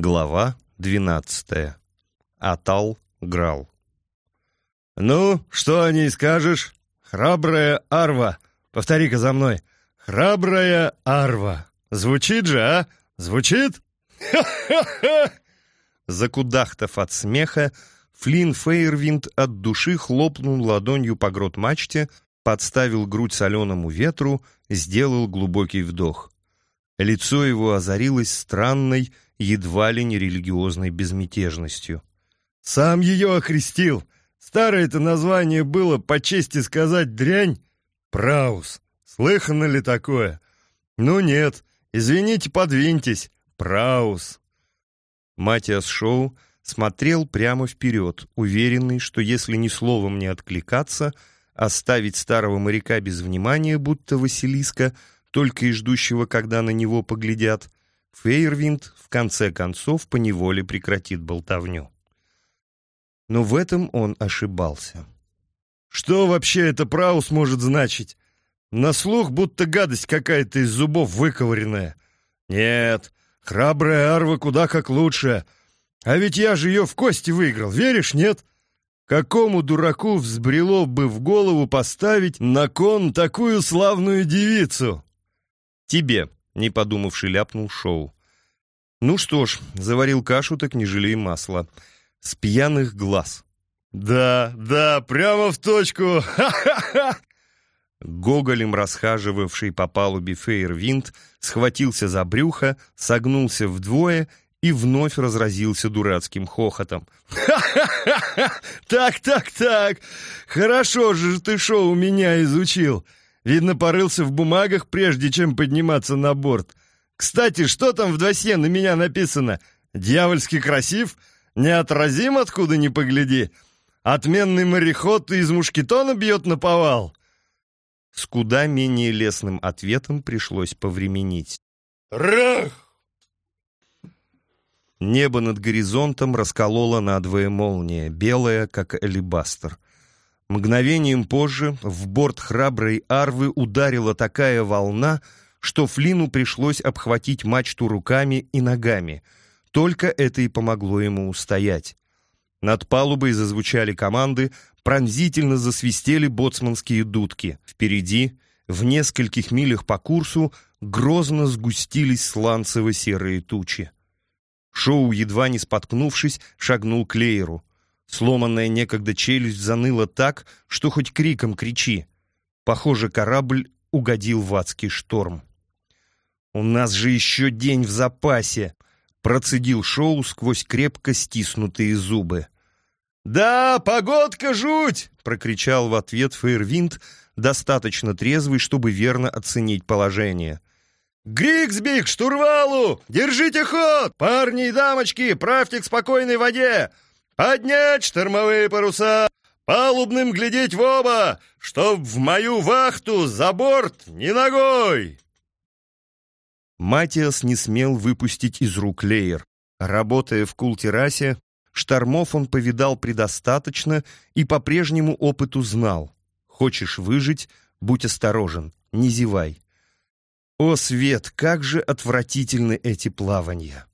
Глава двенадцатая. Атал Грал. «Ну, что о ней скажешь? Храбрая Арва. Повтори-ка за мной. Храбрая Арва. Звучит же, а? Звучит? Ха-ха-ха!» Закудахтав от смеха, Флинн Фейервинд от души хлопнул ладонью по грот-мачте, подставил грудь соленому ветру, сделал глубокий вдох. Лицо его озарилось странной, едва ли не религиозной безмятежностью. «Сам ее охрестил! Старое это название было, по чести сказать, дрянь? Праус! Слыхано ли такое? Ну нет, извините, подвиньтесь, Праус!» Матиас Шоу смотрел прямо вперед, уверенный, что если ни словом не откликаться, оставить старого моряка без внимания, будто Василиска, только и ждущего, когда на него поглядят, Фейервинд в конце концов поневоле прекратит болтовню. Но в этом он ошибался. «Что вообще это праус может значить? На слух будто гадость какая-то из зубов выковыренная. Нет, храбрая арва куда как лучше. А ведь я же ее в кости выиграл, веришь, нет? Какому дураку взбрело бы в голову поставить на кон такую славную девицу?» «Тебе», не подумавши, ляпнул Шоу. «Ну что ж, заварил кашу, так не жалей масла. С пьяных глаз». «Да, да, прямо в точку! Ха-ха-ха!» Гоголем расхаживавший по палубе Фейервинд схватился за брюхо, согнулся вдвое и вновь разразился дурацким хохотом. «Ха-ха-ха! Так, так, так! Хорошо же ты шоу меня изучил! Видно, порылся в бумагах, прежде чем подниматься на борт. Кстати, что там в досье на меня написано? Дьявольски красив? Неотразим, откуда ни погляди? Отменный мореход из мушкетона бьет на повал?» С куда менее лесным ответом пришлось повременить. «Рах!» Небо над горизонтом расколола надвое молния, белая, как алебастр. Мгновением позже в борт храброй арвы ударила такая волна, что Флину пришлось обхватить мачту руками и ногами. Только это и помогло ему устоять. Над палубой зазвучали команды, пронзительно засвистели боцманские дудки. Впереди, в нескольких милях по курсу, грозно сгустились сланцево-серые тучи. Шоу, едва не споткнувшись, шагнул к Лейеру. Сломанная некогда челюсть заныла так, что хоть криком кричи. Похоже, корабль угодил в адский шторм. «У нас же еще день в запасе!» — процедил Шоу сквозь крепко стиснутые зубы. «Да, погодка жуть!» — прокричал в ответ Фейервинд, достаточно трезвый, чтобы верно оценить положение. «Гриксби, к штурвалу! Держите ход! Парни и дамочки, правьте к спокойной воде! Поднять штормовые паруса! Палубным глядеть в оба, чтоб в мою вахту за борт ни ногой!» Матиас не смел выпустить из рук леер. Работая в кул-террасе, штормов он повидал предостаточно и по прежнему опыту знал. Хочешь выжить, будь осторожен, не зевай. О, Свет, как же отвратительны эти плавания!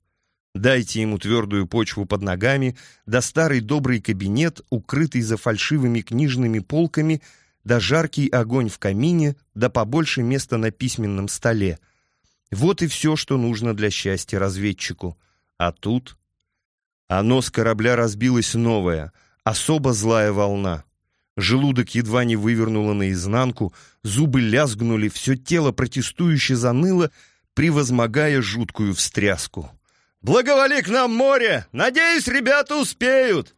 Дайте ему твердую почву под ногами, да старый добрый кабинет, укрытый за фальшивыми книжными полками, да жаркий огонь в камине, да побольше места на письменном столе. Вот и все, что нужно для счастья разведчику. А тут... А нос корабля разбилась новая, особо злая волна. Желудок едва не вывернуло наизнанку, зубы лязгнули, все тело протестующе заныло, превозмогая жуткую встряску. Благоволи к нам море! Надеюсь, ребята успеют!»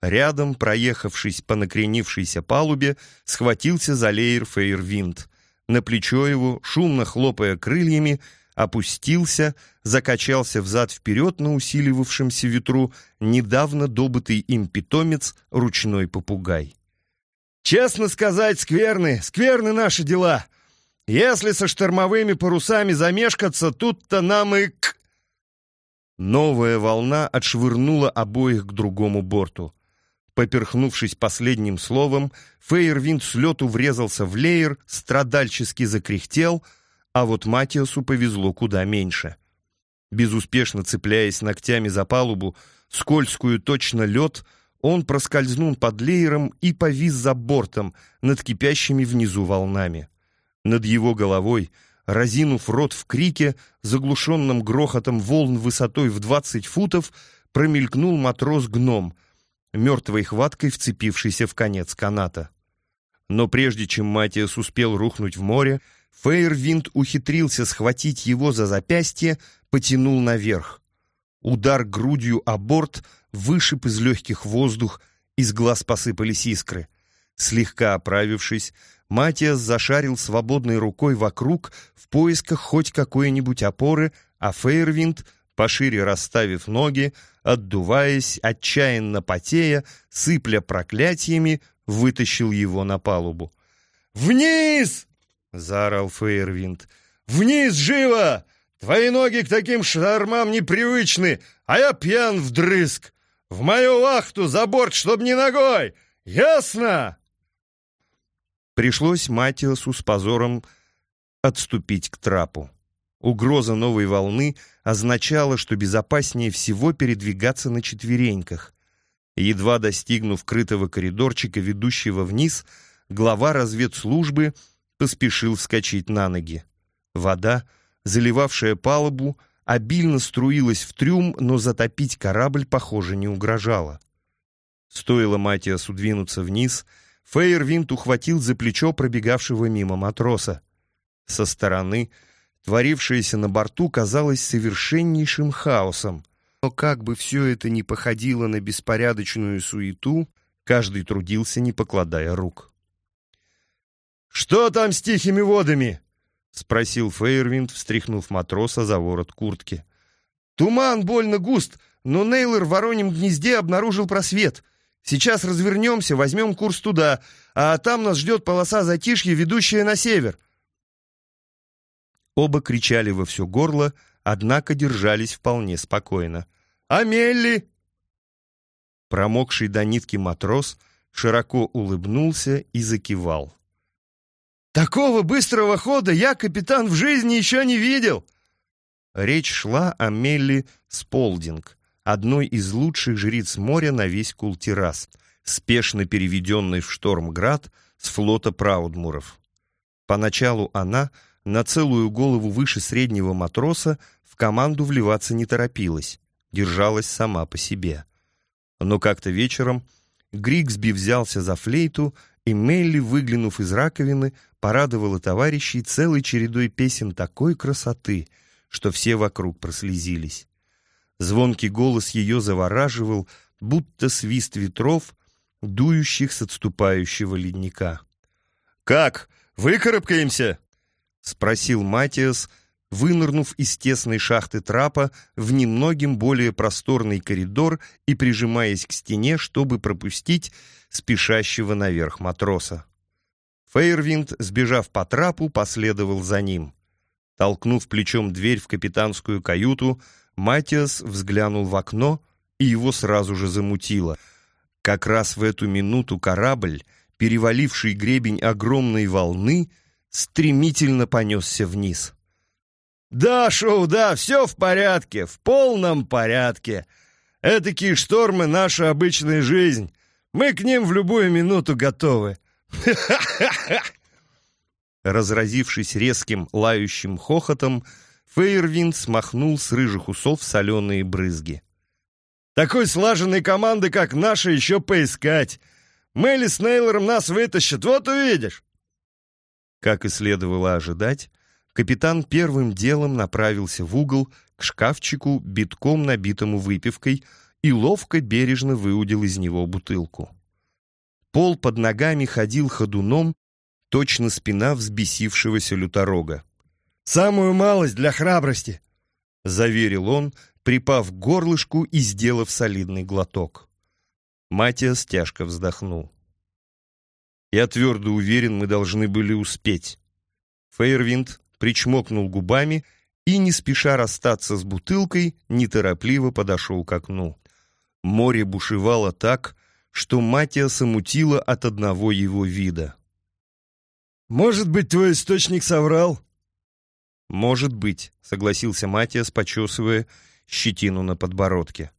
Рядом, проехавшись по накренившейся палубе, схватился за леер Фейервинд. На плечо его, шумно хлопая крыльями, опустился, закачался взад-вперед на усиливавшемся ветру недавно добытый им питомец ручной попугай. «Честно сказать, скверны, скверны наши дела. Если со штормовыми парусами замешкаться, тут-то нам и к...» Новая волна отшвырнула обоих к другому борту. Поперхнувшись последним словом, Фейервинд с лету врезался в леер, страдальчески закряхтел, а вот Матиасу повезло куда меньше. Безуспешно цепляясь ногтями за палубу, скользкую точно лед, он проскользнул под леером и повис за бортом над кипящими внизу волнами. Над его головой, разинув рот в крике, заглушенным грохотом волн высотой в двадцать футов, промелькнул матрос-гном, мертвой хваткой вцепившийся в конец каната. Но прежде чем Матиас успел рухнуть в море, Фейервинд ухитрился схватить его за запястье, потянул наверх. Удар грудью о борт вышиб из легких воздух, из глаз посыпались искры. Слегка оправившись, Матиас зашарил свободной рукой вокруг в поисках хоть какой-нибудь опоры, а Фейервинд, пошире расставив ноги, отдуваясь, отчаянно потея, сыпля проклятиями, вытащил его на палубу. «Вниз!» — заорал Фейервинд. «Вниз, живо! Твои ноги к таким штормам непривычны, а я пьян вдрызг! В мою вахту за борт, чтоб не ногой! Ясно?» Пришлось Матиасу с позором отступить к трапу. Угроза новой волны означала, что безопаснее всего передвигаться на четвереньках. Едва достигнув крытого коридорчика, ведущего вниз, глава разведслужбы поспешил вскочить на ноги. Вода, заливавшая палубу, обильно струилась в трюм, но затопить корабль, похоже, не угрожала. Стоило Матиасу двинуться вниз, Фейервинт ухватил за плечо пробегавшего мимо матроса. Со стороны творившееся на борту казалось совершеннейшим хаосом. Но как бы все это ни походило на беспорядочную суету, каждый трудился, не покладая рук. «Что там с тихими водами?» — спросил Фейервинд, встряхнув матроса за ворот куртки. «Туман больно густ, но Нейлор в вороньем гнезде обнаружил просвет. Сейчас развернемся, возьмем курс туда, а там нас ждет полоса затишья, ведущая на север». Оба кричали во все горло, однако держались вполне спокойно. «Амелли!» Промокший до нитки матрос широко улыбнулся и закивал. «Такого быстрого хода я, капитан, в жизни еще не видел!» Речь шла о Мелли Сполдинг, одной из лучших жриц моря на весь Култирас, спешно переведенной в Штормград с флота Праудмуров. Поначалу она — на целую голову выше среднего матроса в команду вливаться не торопилась, держалась сама по себе. Но как-то вечером Григсби взялся за флейту, и Мелли, выглянув из раковины, порадовала товарищей целой чередой песен такой красоты, что все вокруг прослезились. Звонкий голос ее завораживал, будто свист ветров, дующих с отступающего ледника. «Как, выкарабкаемся?» — спросил Матиас, вынырнув из тесной шахты трапа в немногим более просторный коридор и прижимаясь к стене, чтобы пропустить спешащего наверх матроса. Фейервинд, сбежав по трапу, последовал за ним. Толкнув плечом дверь в капитанскую каюту, Матиас взглянул в окно, и его сразу же замутило. Как раз в эту минуту корабль, переваливший гребень огромной волны, стремительно понесся вниз. «Да, Шоу, да, все в порядке, в полном порядке. Этакие штормы — наша обычная жизнь. Мы к ним в любую минуту готовы. Разразившись резким лающим хохотом, Фейервинд смахнул с рыжих усов соленые брызги. «Такой слаженной команды, как наша, еще поискать. Мелли с Нейлором нас вытащат, вот увидишь. Как и следовало ожидать, капитан первым делом направился в угол к шкафчику, битком набитому выпивкой, и ловко бережно выудил из него бутылку. Пол под ногами ходил ходуном, точно спина взбесившегося люторога. «Самую малость для храбрости!» — заверил он, припав к горлышку и сделав солидный глоток. Матиас тяжко вздохнул. Я твердо уверен, мы должны были успеть. Фейервинд причмокнул губами и, не спеша расстаться с бутылкой, неторопливо подошел к окну. Море бушевало так, что Матиаса мутила от одного его вида. «Может быть, твой источник соврал?» «Может быть», — согласился Матиас, почесывая щетину на подбородке.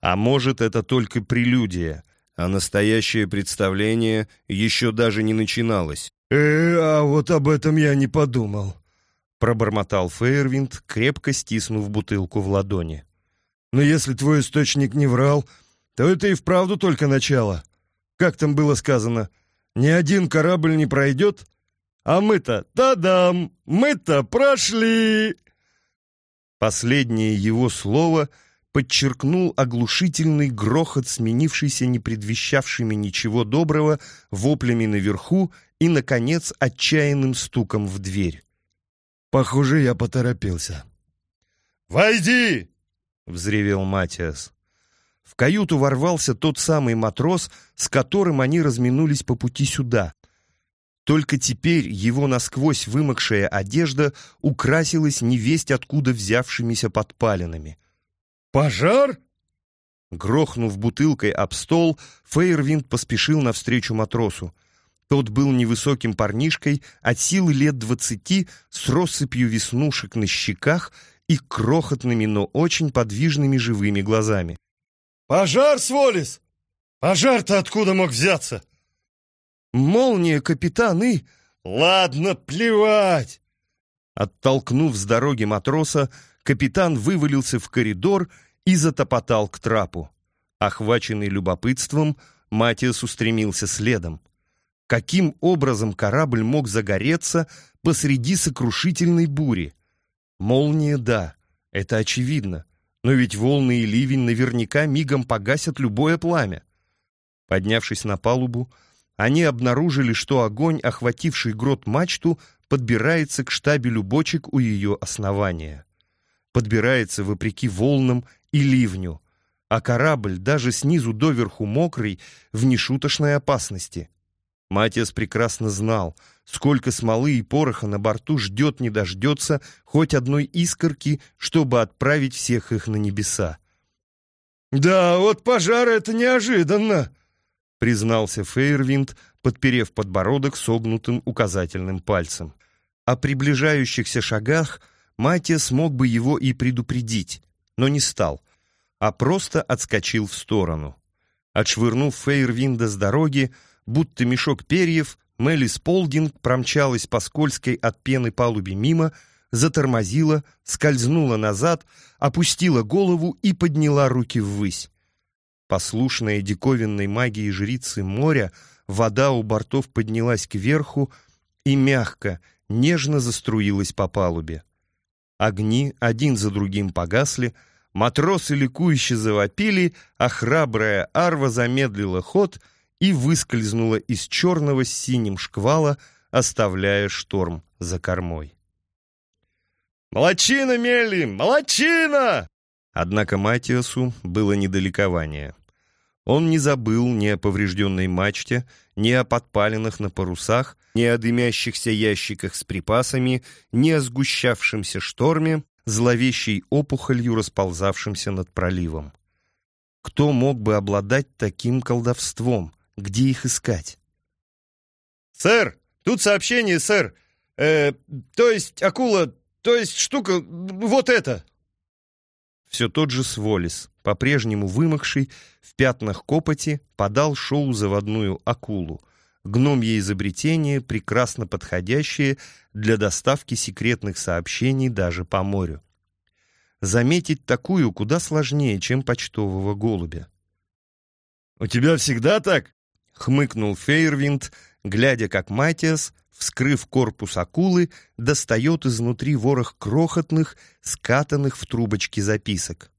«А может, это только прелюдия, а настоящее представление еще даже не начиналось». «Э, а вот об этом я не подумал», — пробормотал Фейервинд, крепко стиснув бутылку в ладони. «Но если твой источник не врал, то это и вправду только начало. Как там было сказано, ни один корабль не пройдет, а мы-то, та-дам, мы-то прошли!» Последнее его слово подчеркнул оглушительный грохот, сменившийся не предвещавшими ничего доброго воплями наверху и, наконец, отчаянным стуком в дверь. «Похоже, я поторопился». «Войди!» — взревел Матиас. В каюту ворвался тот самый матрос, с которым они разминулись по пути сюда. Только теперь его насквозь вымокшая одежда украсилась невесть откуда взявшимися подпалинами. «Пожар?» Грохнув бутылкой об стол, Фейервинд поспешил навстречу матросу. Тот был невысоким парнишкой, от силы лет двадцати, с россыпью веснушек на щеках и крохотными, но очень подвижными живыми глазами. «Пожар, Сволис! Пожар-то откуда мог взяться?» Молния, капитан, и... Ладно, плевать! Оттолкнув с дороги матроса, капитан вывалился в коридор и затопотал к трапу. Охваченный любопытством, Матиас устремился следом. Каким образом корабль мог загореться посреди сокрушительной бури? Молния, да, это очевидно, но ведь волны и ливень наверняка мигом погасят любое пламя. Поднявшись на палубу, они обнаружили, что огонь, охвативший грот мачту, подбирается к штабелю бочек у ее основания. Подбирается вопреки волнам и ливню, а корабль, даже снизу доверху мокрый, в нешуточной опасности. Матиас прекрасно знал, сколько смолы и пороха на борту ждет не дождется хоть одной искорки, чтобы отправить всех их на небеса. «Да, вот пожар — это неожиданно!» Признался Фейервинд, подперев подбородок согнутым указательным пальцем. О приближающихся шагах Матия смог бы его и предупредить, но не стал, а просто отскочил в сторону. Отшвырнув Фейервинда с дороги, будто мешок перьев, Мелли Сполдинг промчалась по скользкой от пены палубе мимо, затормозила, скользнула назад, опустила голову и подняла руки ввысь. Послушная диковинной магии жрицы моря, вода у бортов поднялась кверху и мягко, нежно заструилась по палубе. Огни один за другим погасли, матросы ликующе завопили, а храбрая арва замедлила ход и выскользнула из черного с синим шквала, оставляя шторм за кормой. «Молодчина, Мелли! Молодчина!» Однако Матиасу было недалекование. Он не забыл ни о поврежденной мачте, ни о подпалинах на парусах, ни о дымящихся ящиках с припасами, ни о сгущавшемся шторме, зловещей опухолью, расползавшимся над проливом. Кто мог бы обладать таким колдовством? Где их искать? «Сэр, тут сообщение, сэр. Э, то есть акула, то есть штука, вот это!» Все тот же Сволис, по-прежнему вымокший, в пятнах копоти, подал шоу заводную акулу, гномье изобретение, прекрасно подходящее для доставки секретных сообщений даже по морю. Заметить такую куда сложнее, чем почтового голубя. «У тебя всегда так?» — хмыкнул Фейервинд, глядя, как Матиас, вскрыв корпус акулы, достает изнутри ворох крохотных, скатанных в трубочки записок.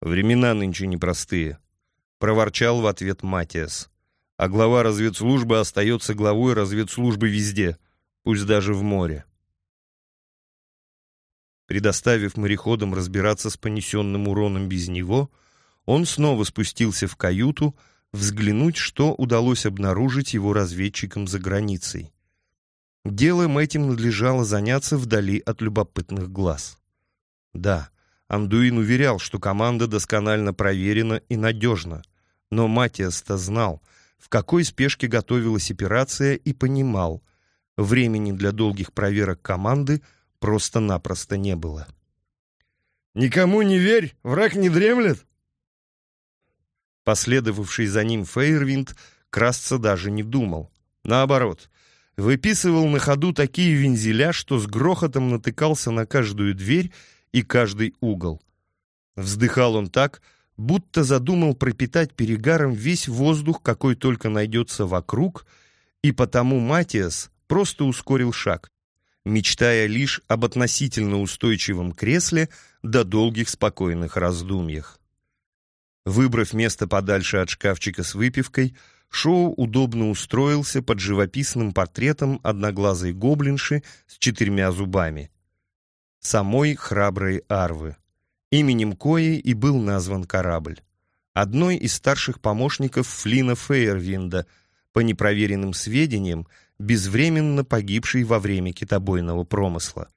«Времена нынче непростые», — проворчал в ответ Матиас. «А глава разведслужбы остается главой разведслужбы везде, пусть даже в море». Предоставив мореходам разбираться с понесенным уроном без него, он снова спустился в каюту, взглянуть, что удалось обнаружить его разведчикам за границей. Делом этим надлежало заняться вдали от любопытных глаз. Да, Андуин уверял, что команда досконально проверена и надежна, но Матиас-то знал, в какой спешке готовилась операция и понимал, времени для долгих проверок команды просто-напросто не было. «Никому не верь, враг не дремлет!» Последовавший за ним Фейервинд красться даже не думал. Наоборот, выписывал на ходу такие вензеля, что с грохотом натыкался на каждую дверь и каждый угол. Вздыхал он так, будто задумал пропитать перегаром весь воздух, какой только найдется вокруг, и потому Матиас просто ускорил шаг, мечтая лишь об относительно устойчивом кресле до долгих спокойных раздумьях. Выбрав место подальше от шкафчика с выпивкой, Шоу удобно устроился под живописным портретом одноглазой гоблинши с четырьмя зубами. Самой храброй Арвы, именем коей и был назван корабль. Одной из старших помощников Флина Фейервинда, по непроверенным сведениям, безвременно погибший во время китобойного промысла.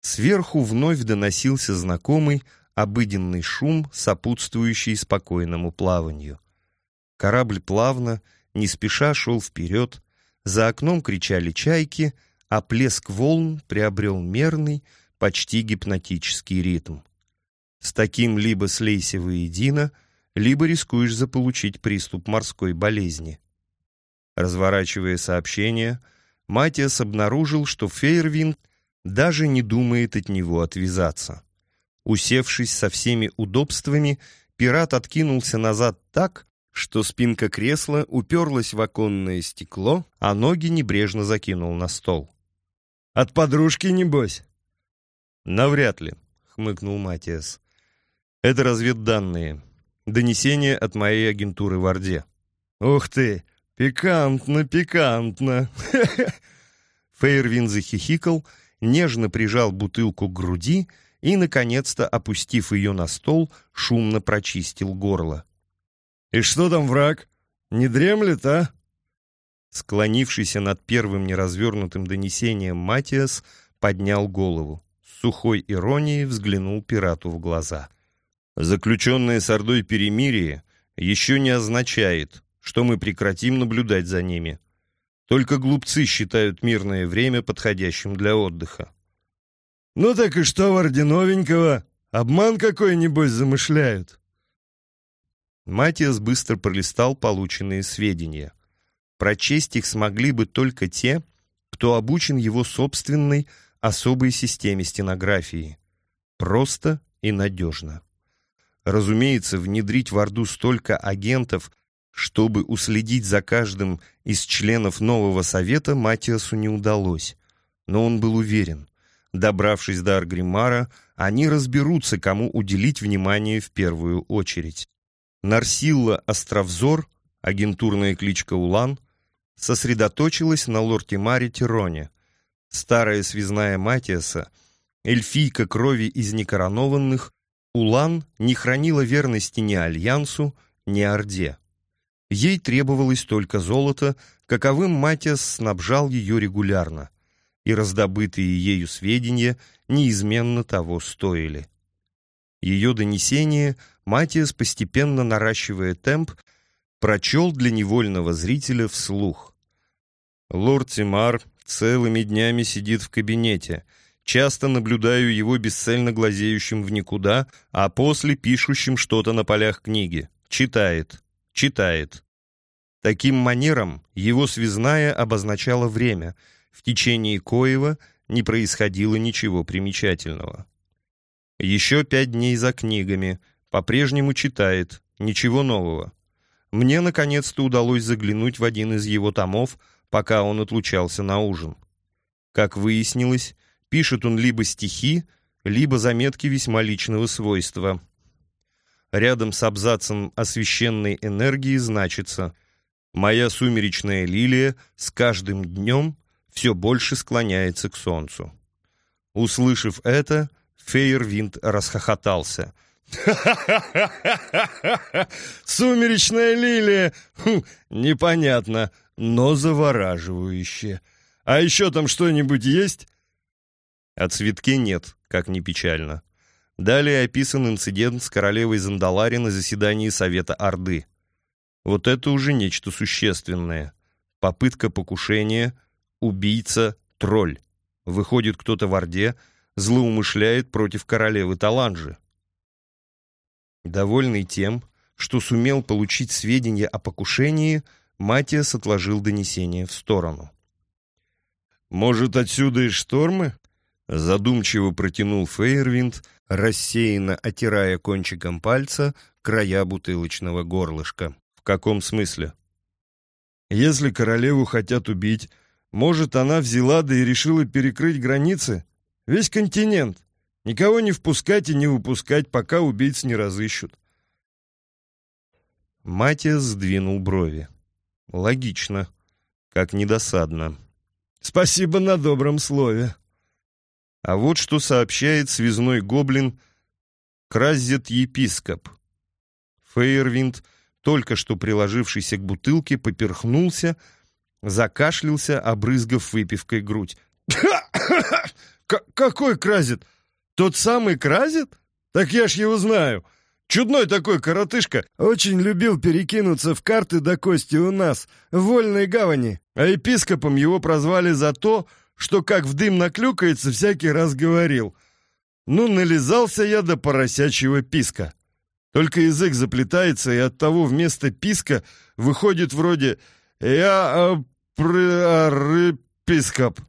Сверху вновь доносился знакомый, обыденный шум, сопутствующий спокойному плаванию. Корабль плавно, не спеша шел вперед, за окном кричали чайки, а плеск волн приобрел мерный, почти гипнотический ритм. С таким либо слейся воедино, либо рискуешь заполучить приступ морской болезни. Разворачивая сообщение, Матиас обнаружил, что Фейервинд даже не думает от него отвязаться. Усевшись со всеми удобствами, пират откинулся назад так, что спинка кресла уперлась в оконное стекло, а ноги небрежно закинул на стол. «От подружки, небось?» «Навряд ли», — хмыкнул Матиас. «Это разведданные. Донесение от моей агентуры в Орде». «Ух ты! Пикантно, пикантно!» Фейервин захихикал, нежно прижал бутылку к груди наконец-то, опустив ее на стол, шумно прочистил горло. «И что там враг? Не дремлет, а?» Склонившийся над первым неразвернутым донесением Матиас поднял голову. С сухой иронией взглянул пирату в глаза. «Заключенное с Ордой перемирие еще не означает, что мы прекратим наблюдать за ними. Только глупцы считают мирное время подходящим для отдыха. «Ну так и что, Варди, новенького? Обман какой-нибудь замышляют?» Матиас быстро пролистал полученные сведения. Прочесть их смогли бы только те, кто обучен его собственной особой системе стенографии. Просто и надежно. Разумеется, внедрить в Орду столько агентов, чтобы уследить за каждым из членов нового совета, Матиасу не удалось. Но он был уверен, Добравшись до Аргримара, они разберутся, кому уделить внимание в первую очередь. Нарсилла Островзор, агентурная кличка Улан, сосредоточилась на лортимаре Тироне. Старая связная Матиаса, эльфийка крови из некоронованных, Улан не хранила верности ни Альянсу, ни Орде. Ей требовалось только золото, каковым Матиас снабжал ее регулярно и раздобытые ею сведения неизменно того стоили. Ее донесение Матиас, постепенно наращивая темп, прочел для невольного зрителя вслух. «Лорд Тимар целыми днями сидит в кабинете. Часто наблюдаю его бесцельно глазеющим в никуда, а после пишущим что-то на полях книги. Читает, читает». Таким манером его связная обозначала время — в течение коего не происходило ничего примечательного. Еще пять дней за книгами, по-прежнему читает, ничего нового. Мне, наконец-то, удалось заглянуть в один из его томов, пока он отлучался на ужин. Как выяснилось, пишет он либо стихи, либо заметки весьма личного свойства. Рядом с абзацем о священной энергии значится «Моя сумеречная лилия с каждым днем все больше склоняется к солнцу. Услышав это, Фейервинд расхохотался. Сумеречная лилия! Хм, непонятно, но завораживающе. А еще там что-нибудь есть?» О цветке нет, как ни печально. Далее описан инцидент с королевой Зандалари на заседании Совета Орды. Вот это уже нечто существенное. Попытка покушения — убийца, тролль. Выходит, кто-то в Орде злоумышляет против королевы Таланжи. Довольный тем, что сумел получить сведения о покушении, Матиас отложил донесение в сторону. «Может, отсюда и штормы?» Задумчиво протянул Фейервинд, рассеянно отирая кончиком пальца края бутылочного горлышка. «В каком смысле?» «Если королеву хотят убить, может, она взяла да и решила перекрыть границы? Весь континент. Никого не впускать и не выпускать, пока убийц не разыщут». Матиас сдвинул брови. «Логично. Как недосадно». «Спасибо на добром слове», а вот что сообщает связной гоблин Кразет-епископ. Фейервинд, только что приложившийся к бутылке, поперхнулся, закашлялся, обрызгав выпивкой грудь. «Какой Кразет? Тот самый Кразет? Так я ж его знаю. Чудной такой коротышка. Очень любил перекинуться в карты до кости у нас, в Вольной гавани. А епископом его прозвали за то, что как в дым наклюкается, всякий раз говорил. Ну, нализался я до поросячьего писка. Только язык заплетается, и от того вместо писка выходит вроде «Я пископ».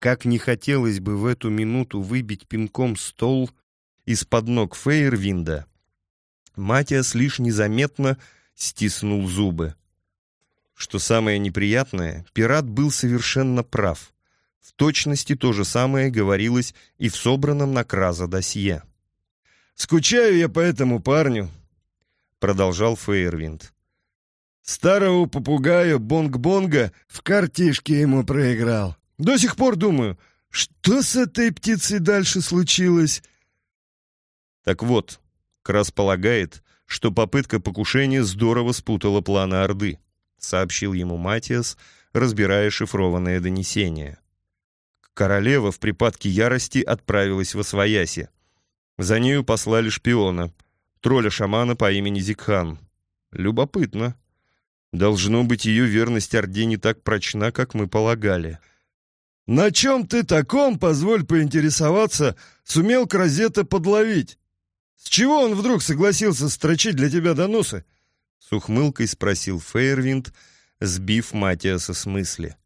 Как не хотелось бы в эту минуту выбить пинком стол из-под ног Фейервинда, Матиас лишь незаметно стиснул зубы. Что самое неприятное, пират был совершенно прав. В точности то же самое говорилось и в собранном на Краза досье. «Скучаю я по этому парню», — продолжал Фейервинд. «Старого попугая Бонг-Бонга в картишке ему проиграл. До сих пор думаю, что с этой птицей дальше случилось?» Так вот, Крас полагает, что попытка покушения здорово спутала планы Орды. — сообщил ему Матиас, разбирая шифрованное донесение. Королева в припадке ярости отправилась во свояси. За нею послали шпиона, тролля-шамана по имени Зикхан. Любопытно. Должно быть, ее верность Орде не так прочна, как мы полагали. «На чем ты таком, позволь поинтересоваться, сумел Кразета подловить? С чего он вдруг согласился строчить для тебя доносы?» С ухмылкой спросил Фейервинд, сбив Матиаса с мысли.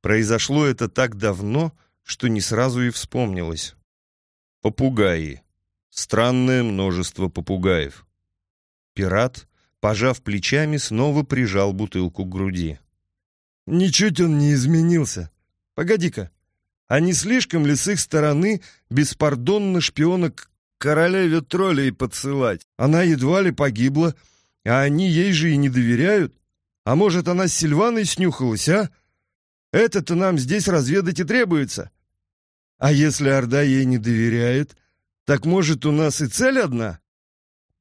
Произошло это так давно, что не сразу и вспомнилось. Попугаи. Странное множество попугаев. Пират, пожав плечами, снова прижал бутылку к груди. «Ничуть он не изменился. Погоди-ка, а не слишком ли с их стороны беспардонно шпиона к королеве троллей подсылать? Она едва ли погибла, — а они ей же и не доверяют. А может, она с Сильваной снюхалась, а? Это-то нам здесь разведать и требуется. А если Орда ей не доверяет, так может, у нас и цель одна?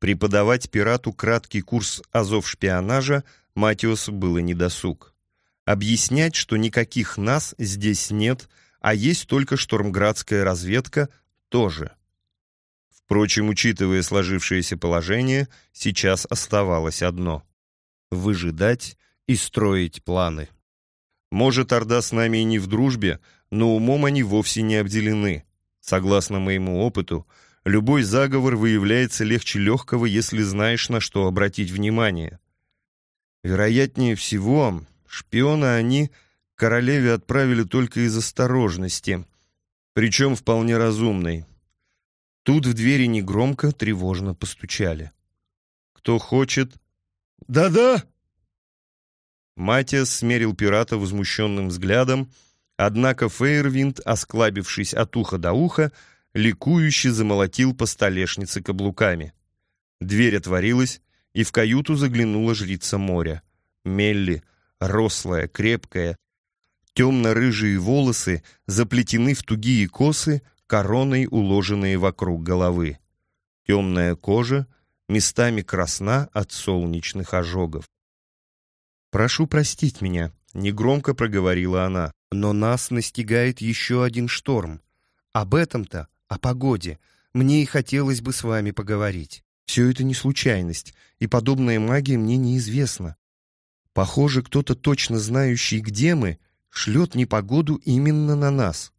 Преподавать пирату краткий курс азов-шпионажа Матиосу было недосуг. Объяснять, что никаких нас здесь нет, а есть только штормградская разведка, тоже. Впрочем, учитывая сложившееся положение, сейчас оставалось одно — выжидать и строить планы. Может, Орда с нами и не в дружбе, но умом они вовсе не обделены. Согласно моему опыту, любой заговор выявляется легче легкого, если знаешь, на что обратить внимание. Вероятнее всего, шпиона они королеве отправили только из осторожности, причем вполне разумной. Тут в двери негромко, тревожно постучали. «Кто хочет?» «Да-да!» Матиас смерил пирата возмущенным взглядом, однако Фейервинд, осклабившись от уха до уха, ликующе замолотил по столешнице каблуками. Дверь отворилась, и в каюту заглянула жрица моря. Мелли, рослая, крепкая, темно-рыжие волосы заплетены в тугие косы, короной, уложенные вокруг головы. Темная кожа, местами красна от солнечных ожогов. «Прошу простить меня», — негромко проговорила она, «но нас настигает еще один шторм. Об этом-то, о погоде, мне и хотелось бы с вами поговорить. Все это не случайность, и подобная магия мне неизвестна. Похоже, кто-то точно знающий, где мы, шлет непогоду именно на нас.